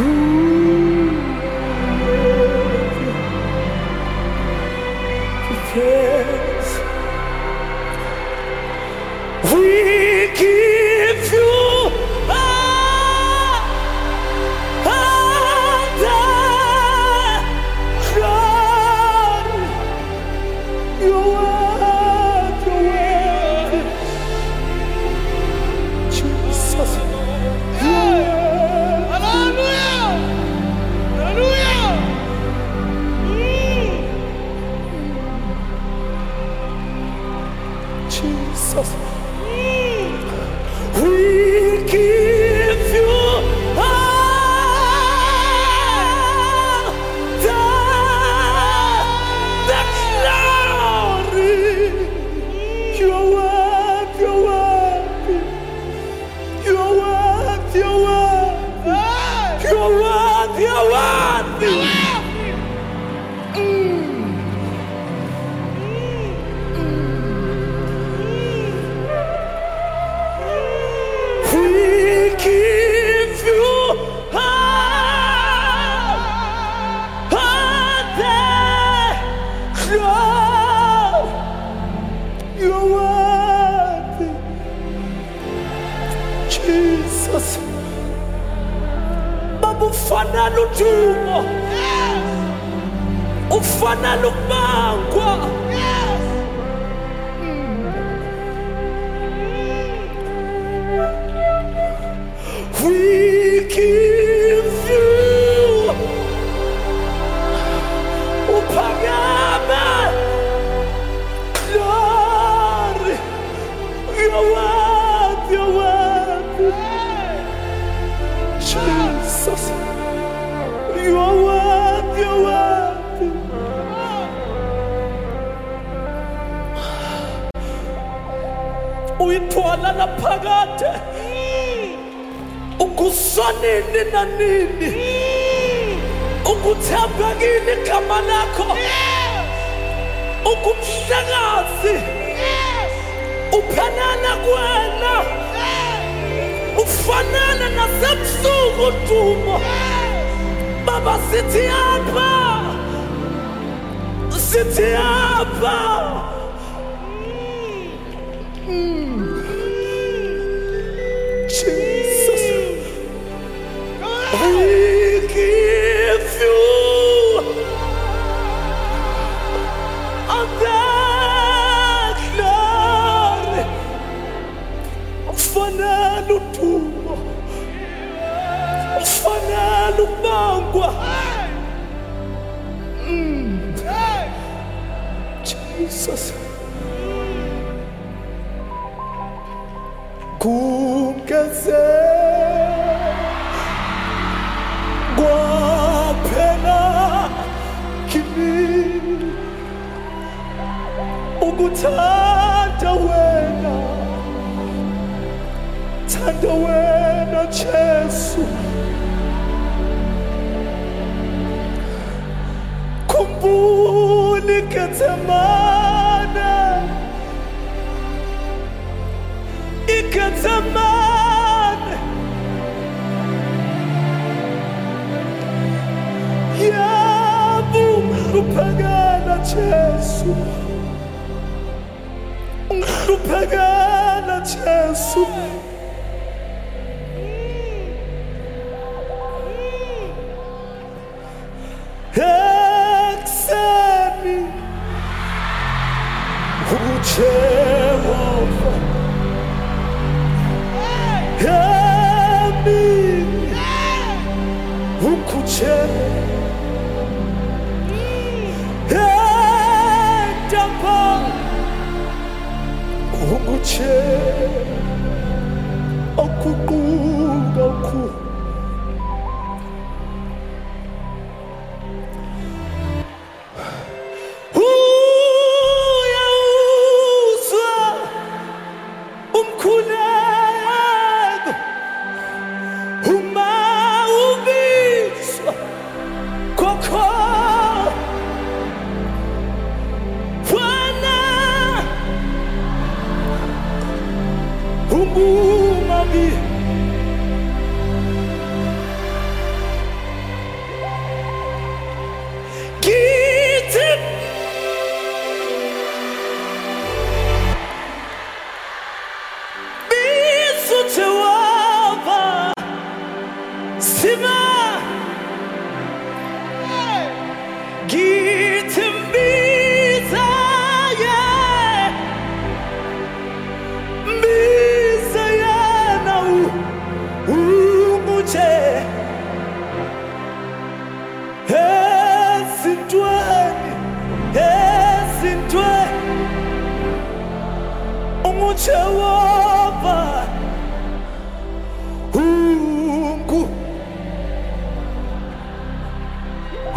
You ufana ludumo, ufana. We give ukusanini na nini ukuthembekile igama lakho. Ukubuhlakazi uphelele kwena. Ufanele nasebusuku dumo. Baba sithi apha. Sithi apha. Jesus we ukuthanda wena. Thanda wena Jesu. Khumbula iketsemane iketsemane yabo hluphekela Jesu acesso. Recebe o teu. Recebe o teu Oguche, okuku, okuku. alguma virtude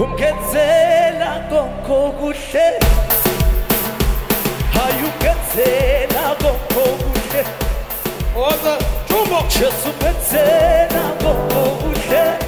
ungenzela kokho kuhle hayi ungenzela kokho kuhle jesu ungenzela kokho kuhle